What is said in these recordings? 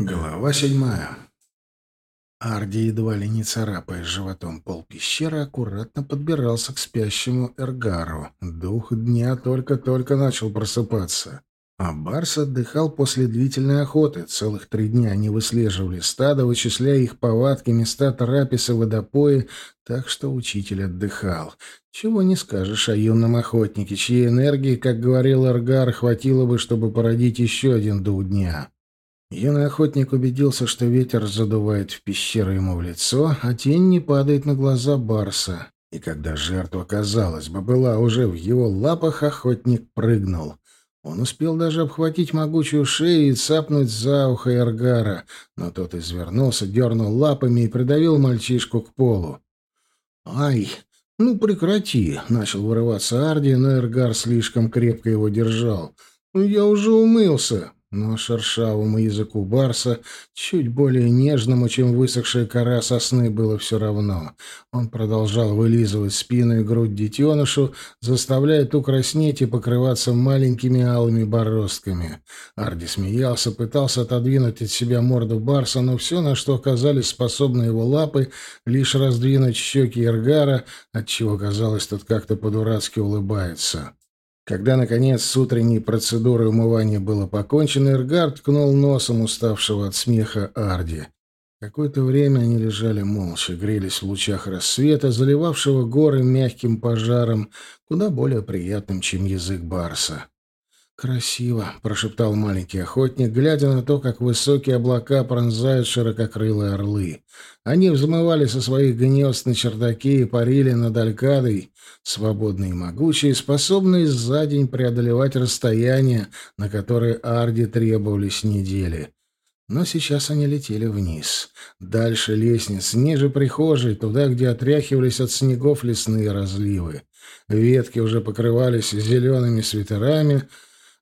Глава седьмая. Арди, едва ли не царапая животом пол пещеры, аккуратно подбирался к спящему Эргару. Дух дня только-только начал просыпаться. А Барс отдыхал после длительной охоты. Целых три дня они выслеживали стадо, вычисляя их повадки, места трапезы, водопои, так что учитель отдыхал. Чего не скажешь о юном охотнике, чьей энергии, как говорил Эргар, хватило бы, чтобы породить еще один дух дня. Юный охотник убедился, что ветер задувает в пещеру ему в лицо, а тень не падает на глаза барса. И когда жертва, казалось бы, была уже в его лапах, охотник прыгнул. Он успел даже обхватить могучую шею и цапнуть за ухо Эргара, но тот извернулся, дернул лапами и придавил мальчишку к полу. «Ай, ну прекрати!» — начал вырываться Арди, но Эргар слишком крепко его держал. «Ну я уже умылся!» Но шершавому языку барса, чуть более нежному, чем высохшая кора сосны, было все равно. Он продолжал вылизывать спину и грудь детенышу, заставляя ту краснеть и покрываться маленькими алыми бороздками. Арди смеялся, пытался отодвинуть от себя морду барса, но все, на что оказались способны его лапы, лишь раздвинуть щеки Эргара, отчего казалось, тот как-то по-дурацки улыбается. Когда, наконец, с утренней процедурой умывания было покончено, Эргард ткнул носом уставшего от смеха Арди. Какое-то время они лежали молча, грелись в лучах рассвета, заливавшего горы мягким пожаром, куда более приятным, чем язык барса. «Красиво», — прошептал маленький охотник, глядя на то, как высокие облака пронзают ширококрылые орлы. Они взмывали со своих гнезд на чердаке и парили над Алькадой, свободные и могучие, способные за день преодолевать расстояния, на которые Арди требовались недели. Но сейчас они летели вниз. Дальше лестниц, ниже прихожей, туда, где отряхивались от снегов лесные разливы. Ветки уже покрывались зелеными свитерами —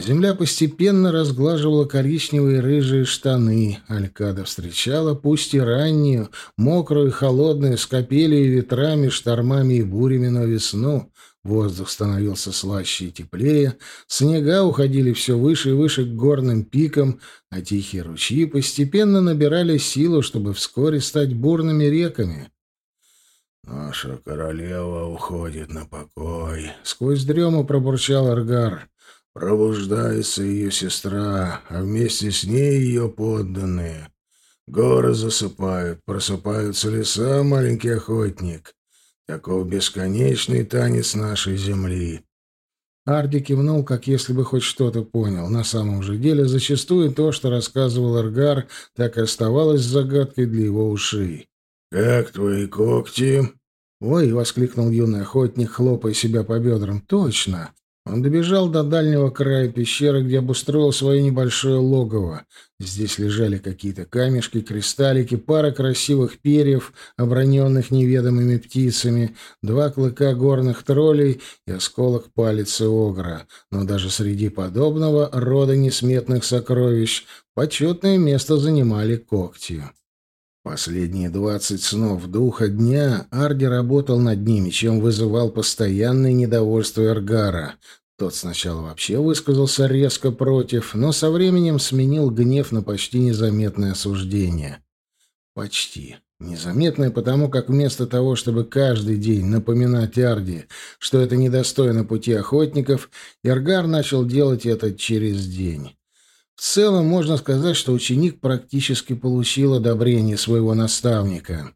земля постепенно разглаживала коричневые рыжие штаны. Алькада встречала, пусть и раннюю, мокрую и холодную, с капелью и ветрами, штормами и бурями, но весну. Воздух становился слаще и теплее, снега уходили все выше и выше к горным пикам, а тихие ручьи постепенно набирали силу, чтобы вскоре стать бурными реками. «Наша королева уходит на покой», — сквозь дрему пробурчал Аргар. Пробуждается ее сестра, а вместе с ней ее подданные. Горы засыпают, просыпаются леса, маленький охотник. Таков бесконечный танец нашей земли. Арди кивнул, как если бы хоть что-то понял. На самом же деле, зачастую то, что рассказывал Эргар, так и оставалось загадкой для его ушей. «Как твои когти?» «Ой!» — воскликнул юный охотник, хлопая себя по бедрам. «Точно! Он добежал до дальнего края пещеры, где обустроил свое небольшое логово. Здесь лежали какие-то камешки, кристаллики, пара красивых перьев, оброненных неведомыми птицами, два клыка горных троллей и осколок палицы огра. Но даже среди подобного рода несметных сокровищ почетное место занимали когти. Последние двадцать снов духа дня Арди работал над ними, чем вызывал постоянное недовольство Эргара. Тот сначала вообще высказался резко против, но со временем сменил гнев на почти незаметное осуждение. Почти. Незаметное потому, как вместо того, чтобы каждый день напоминать Арди, что это недостойно пути охотников, Эргар начал делать это через день. В целом можно сказать, что ученик практически получил одобрение своего наставника.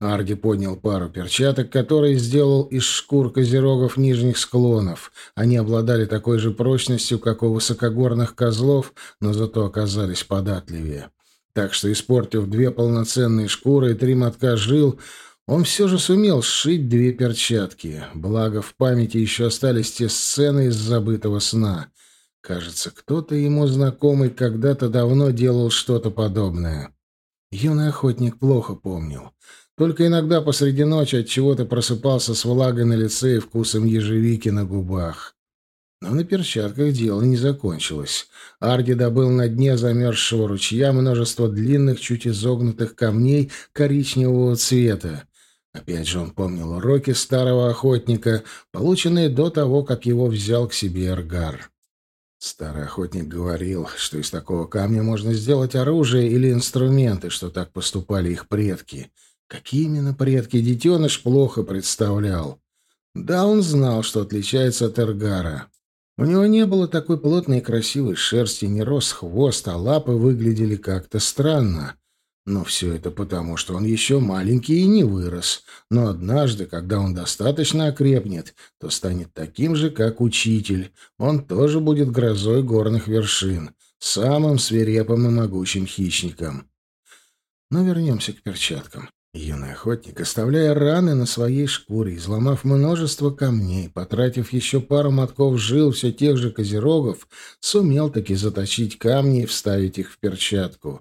Арди поднял пару перчаток, которые сделал из шкур козерогов нижних склонов. Они обладали такой же прочностью, как у высокогорных козлов, но зато оказались податливее. Так что, испортив две полноценные шкуры и три мотка жил, он все же сумел сшить две перчатки. Благо, в памяти еще остались те сцены из забытого сна. Кажется, кто-то ему знакомый когда-то давно делал что-то подобное. Юный охотник плохо помнил. Только иногда посреди ночи от чего-то просыпался с влагой на лице и вкусом ежевики на губах. Но на перчатках дело не закончилось. Арди добыл на дне замерзшего ручья множество длинных, чуть изогнутых камней коричневого цвета. Опять же он помнил уроки старого охотника, полученные до того, как его взял к себе Эргар. Старый охотник говорил, что из такого камня можно сделать оружие или инструменты, что так поступали их предки. Какие именно предки детеныш плохо представлял. Да, он знал, что отличается от Эргара. У него не было такой плотной и красивой шерсти, не рос хвост, а лапы выглядели как-то странно. Но все это потому, что он еще маленький и не вырос. Но однажды, когда он достаточно окрепнет, то станет таким же, как учитель. Он тоже будет грозой горных вершин, самым свирепым и могучим хищником. Но вернемся к перчаткам. Юный охотник, оставляя раны на своей шкуре, изломав множество камней, потратив еще пару мотков жил все тех же козерогов, сумел таки заточить камни и вставить их в перчатку.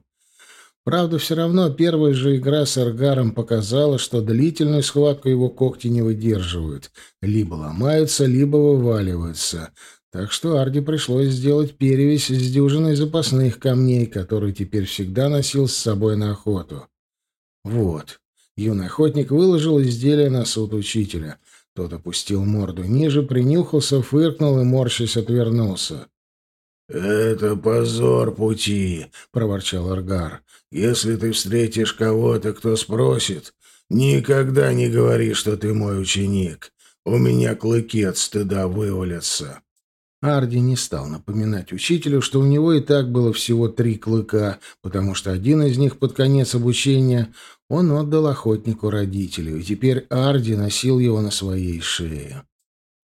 Правда, все равно первая же игра с Эргаром показала, что длительную схватку его когти не выдерживают. Либо ломаются, либо вываливаются. Так что Арди пришлось сделать перевесь с дюжиной запасных камней, которые теперь всегда носил с собой на охоту. Вот. Юный охотник выложил изделие на суд учителя. Тот опустил морду ниже, принюхался, фыркнул и, морщась, отвернулся. «Это позор пути», — проворчал Аргар. «Если ты встретишь кого-то, кто спросит, никогда не говори, что ты мой ученик. У меня клыки от стыда вывалятся». Арди не стал напоминать учителю, что у него и так было всего три клыка, потому что один из них под конец обучения он отдал охотнику родителю, и теперь Арди носил его на своей шее.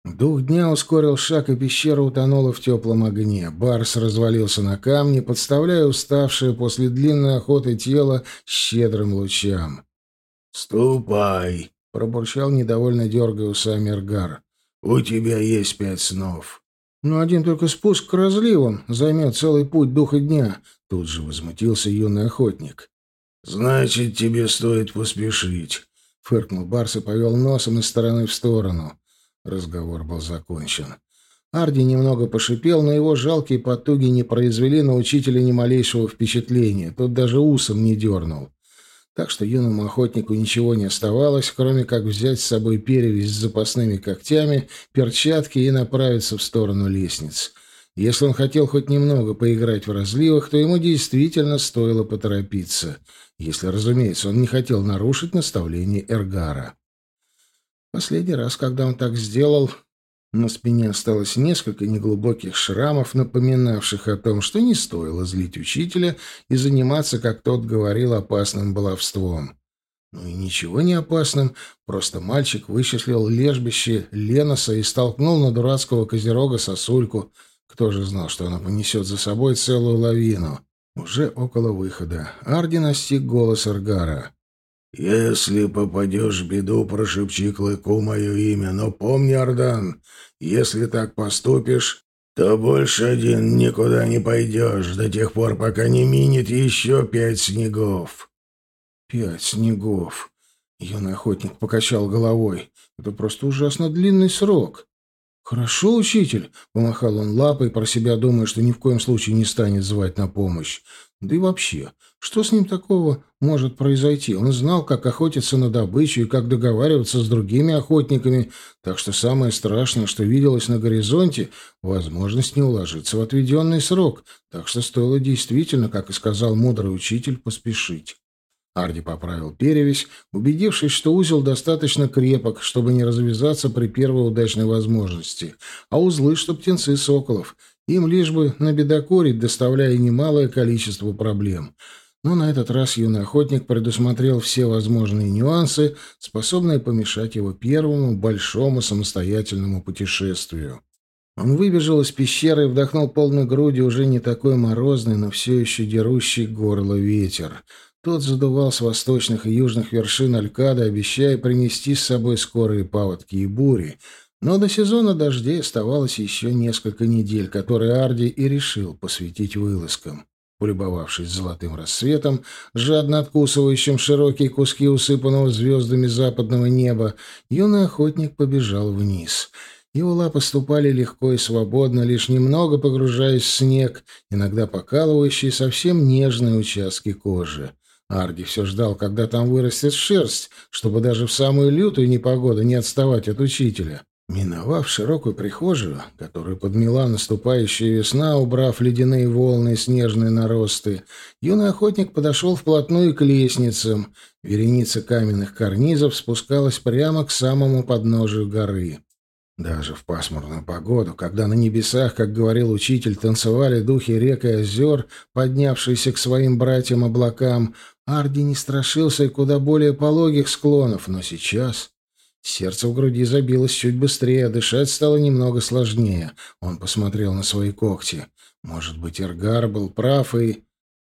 Дух дня ускорил шаг, и пещера утонула в теплом огне. Барс развалился на камне, подставляя уставшее после длинной охоты тело щедрым лучам. «Ступай!» — пробурчал, недовольно дергая усами Эргар. «У тебя есть пять снов». «Но один только спуск к разливам займет целый путь духа дня», — тут же возмутился юный охотник. «Значит, тебе стоит поспешить», — фыркнул Барс и повел носом из стороны в сторону. Разговор был закончен. Арди немного пошипел, но его жалкие потуги не произвели на учителя ни малейшего впечатления. Тот даже усом не дернул. Так что юному охотнику ничего не оставалось, кроме как взять с собой перевязь с запасными когтями, перчатки и направиться в сторону лестниц. Если он хотел хоть немного поиграть в разливах, то ему действительно стоило поторопиться. Если, разумеется, он не хотел нарушить наставление Эргара. Последний раз, когда он так сделал, на спине осталось несколько неглубоких шрамов, напоминавших о том, что не стоило злить учителя и заниматься, как тот говорил, опасным баловством. Ну и ничего не опасным, просто мальчик вычислил лежбище Леноса и столкнул на дурацкого козерога сосульку. Кто же знал, что она понесет за собой целую лавину? Уже около выхода. Арди настиг голос Аргара. «Если попадешь в беду, прошепчи клыку мое имя, но помни, Ардан, если так поступишь, то больше один никуда не пойдешь до тех пор, пока не минет еще пять снегов». «Пять снегов?» Юный охотник покачал головой. «Это просто ужасно длинный срок». «Хорошо, учитель», — помахал он лапой, про себя думая, что ни в коем случае не станет звать на помощь. Да и вообще, что с ним такого может произойти? Он знал, как охотиться на добычу и как договариваться с другими охотниками, так что самое страшное, что виделось на горизонте, возможность не уложиться в отведенный срок, так что стоило действительно, как и сказал мудрый учитель, поспешить. Арди поправил перевязь, убедившись, что узел достаточно крепок, чтобы не развязаться при первой удачной возможности, а узлы, чтоб птенцы соколов, им лишь бы набедокурить, доставляя немалое количество проблем. Но на этот раз юный охотник предусмотрел все возможные нюансы, способные помешать его первому большому самостоятельному путешествию. Он выбежал из пещеры и вдохнул полной грудью уже не такой морозный, но все еще дерущий горло ветер. Тот задувал с восточных и южных вершин Алькада, обещая принести с собой скорые паводки и бури, но до сезона дождей оставалось еще несколько недель, которые Арди и решил посвятить вылазкам. Полюбовавшись золотым рассветом, жадно откусывающим широкие куски усыпанного звездами западного неба, юный охотник побежал вниз. Его лапы ступали легко и свободно, лишь немного погружаясь в снег, иногда покалывающие совсем нежные участки кожи. Арди все ждал, когда там вырастет шерсть, чтобы даже в самую лютую непогоду не отставать от учителя. Миновав широкую прихожую, которую подмела наступающая весна, убрав ледяные волны и снежные наросты, юный охотник подошел вплотную к лестницам. Вереница каменных карнизов спускалась прямо к самому подножию горы. Даже в пасмурную погоду, когда на небесах, как говорил учитель, танцевали духи рек и озер, поднявшиеся к своим братьям-облакам, Арди не страшился и куда более пологих склонов, но сейчас... Сердце в груди забилось чуть быстрее, а дышать стало немного сложнее. Он посмотрел на свои когти. Может быть, Эргар был прав и...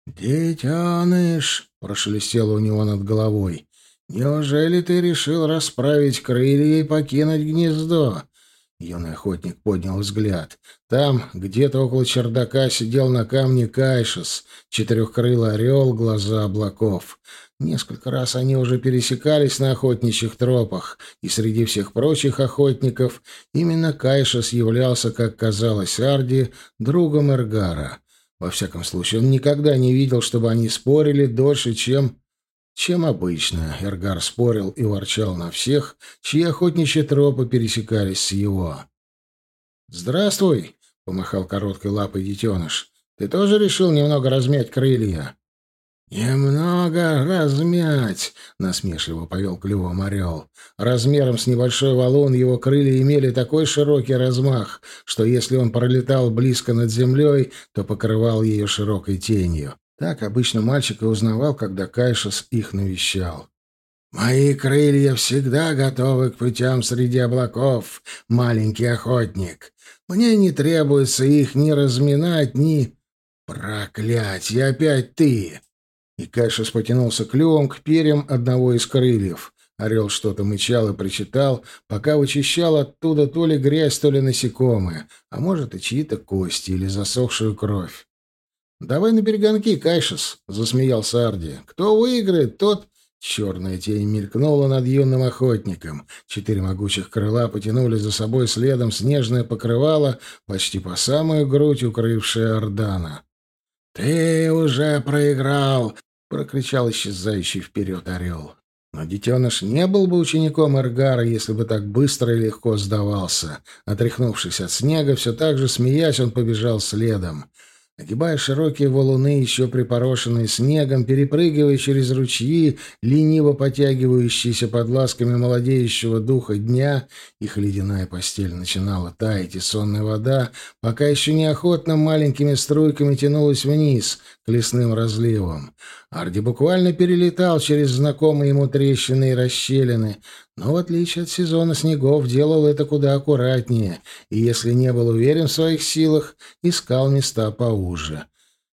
«Детеныш!» — прошелестело у него над головой. «Неужели ты решил расправить крылья и покинуть гнездо?» Юный охотник поднял взгляд. Там, где-то около чердака, сидел на камне Кайшес, четырехкрылый орел, глаза облаков. Несколько раз они уже пересекались на охотничьих тропах, и среди всех прочих охотников именно Кайшес являлся, как казалось Арди, другом Эргара. Во всяком случае, он никогда не видел, чтобы они спорили дольше, чем... чем обычно. Эргар спорил и ворчал на всех, чьи охотничьи тропы пересекались с его. «Здравствуй!» — помахал короткой лапой детеныш. «Ты тоже решил немного размять крылья?» «Немного размять», — насмешливо повел клювом орел. Размером с небольшой валун его крылья имели такой широкий размах, что если он пролетал близко над землей, то покрывал ее широкой тенью. Так обычно мальчик и узнавал, когда Кайшес их навещал. «Мои крылья всегда готовы к путям среди облаков, маленький охотник. Мне не требуется их ни разминать, ни...» «Проклятье, опять ты!» И Кайшес потянулся клювом к перьям одного из крыльев. Орел что-то мычал и причитал, пока вычищал оттуда то ли грязь, то ли насекомые, а может и чьи-то кости или засохшую кровь. «Давай на перегонки, Кайшес», — засмеялся Арди. «Кто выиграет, тот...» Черная тень мелькнула над юным охотником. Четыре могучих крыла потянули за собой следом снежное покрывало, почти по самую грудь укрывшее Ордана. «Ты уже проиграл!» — прокричал исчезающий вперед орел. Но детеныш не был бы учеником Эргара, если бы так быстро и легко сдавался. Отряхнувшись от снега, все так же смеясь, он побежал следом. Огибая широкие валуны, еще припорошенные снегом, перепрыгивая через ручьи, лениво потягивающиеся под ласками молодеющего духа дня, их ледяная постель начинала таять, и сонная вода, пока еще неохотно маленькими струйками тянулась вниз, к лесным разливам. Арди буквально перелетал через знакомые ему трещины и расщелины, но, в отличие от сезона снегов, делал это куда аккуратнее, и, если не был уверен в своих силах, искал места поуже.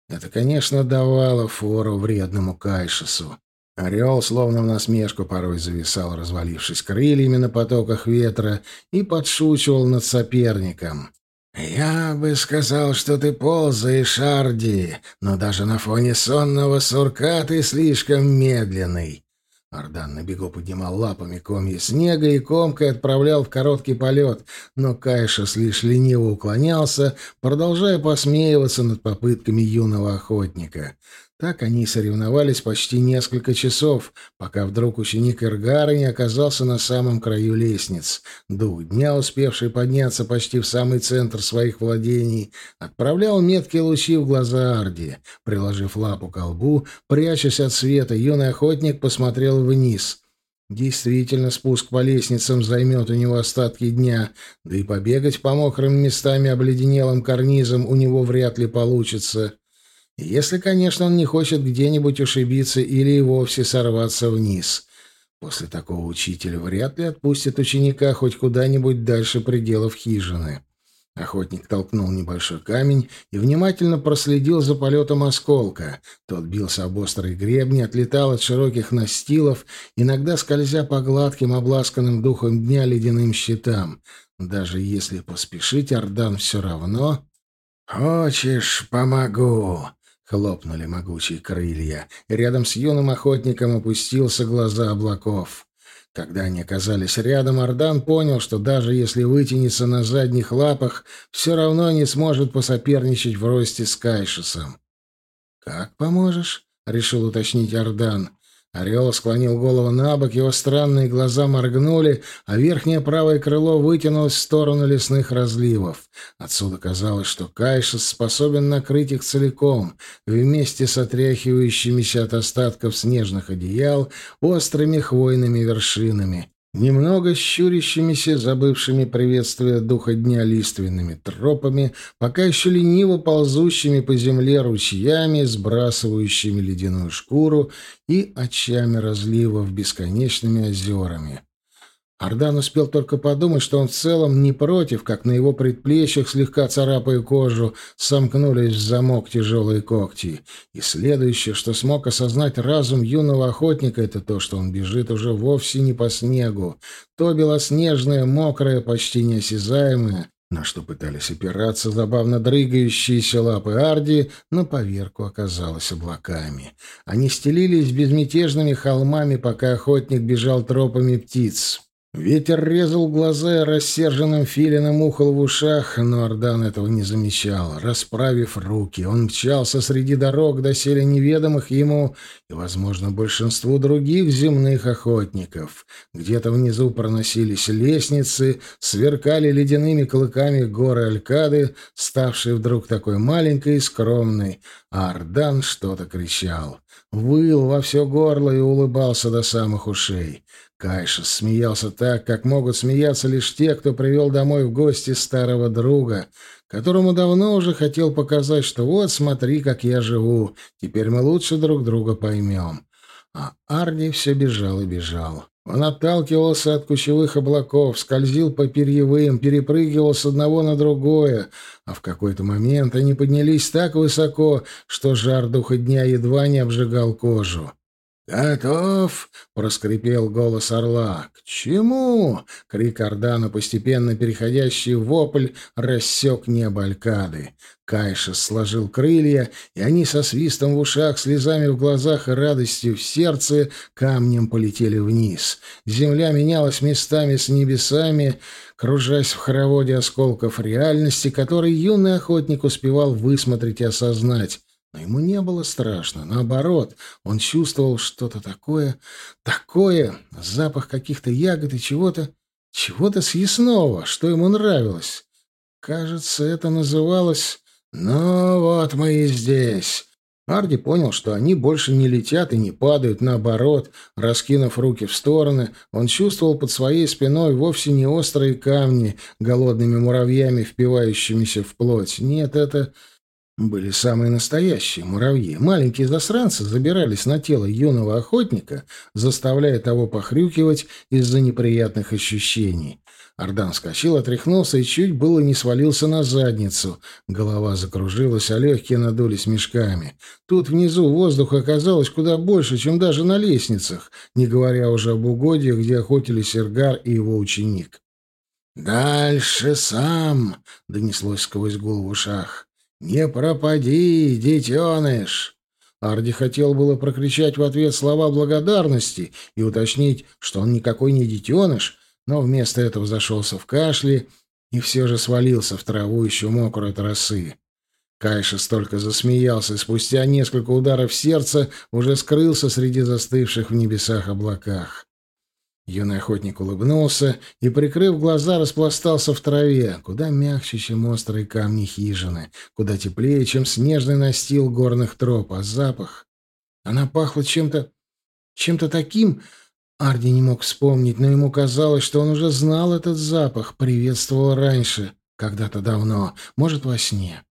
Это, конечно, давало фору вредному Кайшесу. Орел, словно в насмешку, порой зависал, развалившись крыльями на потоках ветра, и подшучивал над соперником. «Я бы сказал, что ты ползаешь, Арди, но даже на фоне сонного сурка ты слишком медленный». Ардан на бегу поднимал лапами комья снега и комкой отправлял в короткий полет, но Кайшес лишь лениво уклонялся, продолжая посмеиваться над попытками юного охотника. Так они соревновались почти несколько часов, пока вдруг ученик Эргара не оказался на самом краю лестниц. Дух дня, успевший подняться почти в самый центр своих владений, отправлял меткие лучи в глаза Арди. Приложив лапу к лбу, прячась от света, юный охотник посмотрел вниз — Действительно, спуск по лестницам займет у него остатки дня, да и побегать по мокрым местами обледенелым карнизам у него вряд ли получится. Если, конечно, он не хочет где-нибудь ушибиться или и вовсе сорваться вниз. После такого учителя вряд ли отпустит ученика хоть куда-нибудь дальше пределов хижины. Охотник толкнул небольшой камень и внимательно проследил за полетом осколка. Тот бился об острые гребни, отлетал от широких настилов, иногда скользя по гладким, обласканным духом дня ледяным щитам. Даже если поспешить, Ордан все равно... «Хочешь, помогу!» Хлопнули могучие крылья. Рядом с юным охотником опустился глаза облаков. Когда они оказались рядом, Ардан понял, что даже если вытянется на задних лапах, все равно не сможет посоперничать в росте с Кайшесом. «Как поможешь?» — решил уточнить Ардан. Орел склонил голову на бок, его странные глаза моргнули, а верхнее правое крыло вытянулось в сторону лесных разливов. Отсюда казалось, что Кайшес способен накрыть их целиком, вместе с отряхивающимися от остатков снежных одеял острыми хвойными вершинами немного щурящимися, забывшими приветствие духа дня лиственными тропами, пока еще лениво ползущими по земле ручьями, сбрасывающими ледяную шкуру и очами разливов бесконечными озерами. Ардан успел только подумать, что он в целом не против, как на его предплечьях, слегка царапая кожу, сомкнулись в замок тяжелые когти. И следующее, что смог осознать разум юного охотника, это то, что он бежит уже вовсе не по снегу. То белоснежное, мокрое, почти неосязаемое, на что пытались опираться забавно дрыгающиеся лапы Арди, на поверку оказалось облаками. Они стелились безмятежными холмами, пока охотник бежал тропами птиц. Ветер резал глаза и рассерженным филином ухал в ушах, но Ардан этого не замечал. Расправив руки, он мчался среди дорог, доселе неведомых ему и, возможно, большинству других земных охотников. Где-то внизу проносились лестницы, сверкали ледяными клыками горы Алькады, ставшие вдруг такой маленькой и скромной, а Ардан что-то кричал. Выл во все горло и улыбался до самых ушей. Кайша смеялся так, как могут смеяться лишь те, кто привел домой в гости старого друга, которому давно уже хотел показать, что вот смотри, как я живу, теперь мы лучше друг друга поймем. А Арди все бежал и бежал. Он отталкивался от кучевых облаков, скользил по перьевым, перепрыгивал с одного на другое, а в какой-то момент они поднялись так высоко, что жар духа дня едва не обжигал кожу. «Готов!» — проскрипел голос орла. «К чему?» — крик Ордана, постепенно переходящий в вопль, рассек небо Алькады. Кайша сложил крылья, и они со свистом в ушах, слезами в глазах и радостью в сердце камнем полетели вниз. Земля менялась местами с небесами, кружась в хороводе осколков реальности, который юный охотник успевал высмотреть и осознать. Но ему не было страшно. Наоборот, он чувствовал что-то такое, такое, запах каких-то ягод и чего-то, чего-то съестного, что ему нравилось. Кажется, это называлось «Ну вот мы и здесь». Арди понял, что они больше не летят и не падают, наоборот, раскинув руки в стороны, он чувствовал под своей спиной вовсе не острые камни, голодными муравьями, впивающимися в плоть. Нет, это были самые настоящие муравьи. Маленькие засранцы забирались на тело юного охотника, заставляя того похрюкивать из-за неприятных ощущений. Ардан вскочил, отряхнулся и чуть было не свалился на задницу. Голова закружилась, а легкие надулись мешками. Тут внизу воздуха оказалось куда больше, чем даже на лестницах, не говоря уже об угодьях, где охотились Иргар и его ученик. «Дальше сам!» — донеслось сквозь гул в ушах. «Не пропади, детеныш!» Арди хотел было прокричать в ответ слова благодарности и уточнить, что он никакой не детеныш, но вместо этого зашелся в кашле и все же свалился в траву еще мокрой от росы. Кайша столько засмеялся, и спустя несколько ударов сердца уже скрылся среди застывших в небесах облаках. Юный охотник улыбнулся и, прикрыв глаза, распластался в траве, куда мягче, чем острые камни хижины, куда теплее, чем снежный настил горных троп, а запах... Она пахла чем-то... чем-то таким... Арди не мог вспомнить, но ему казалось, что он уже знал этот запах, приветствовал раньше, когда-то давно, может, во сне.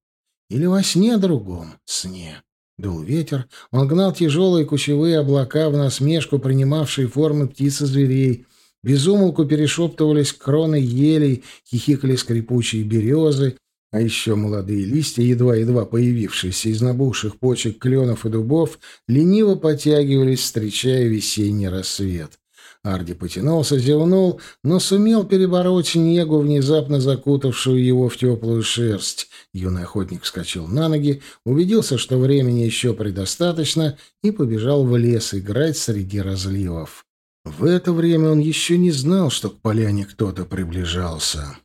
Или во сне другом сне. Дул ветер, он гнал тяжелые кучевые облака в насмешку, принимавшие формы птиц и зверей. Безумолку перешептывались кроны елей, хихикали скрипучие березы, а еще молодые листья, едва-едва появившиеся из набухших почек кленов и дубов, лениво потягивались, встречая весенний рассвет. Арди потянулся, зевнул, но сумел перебороть негу, внезапно закутавшую его в теплую шерсть. Юный охотник вскочил на ноги, убедился, что времени еще предостаточно, и побежал в лес играть среди разливов. В это время он еще не знал, что к поляне кто-то приближался.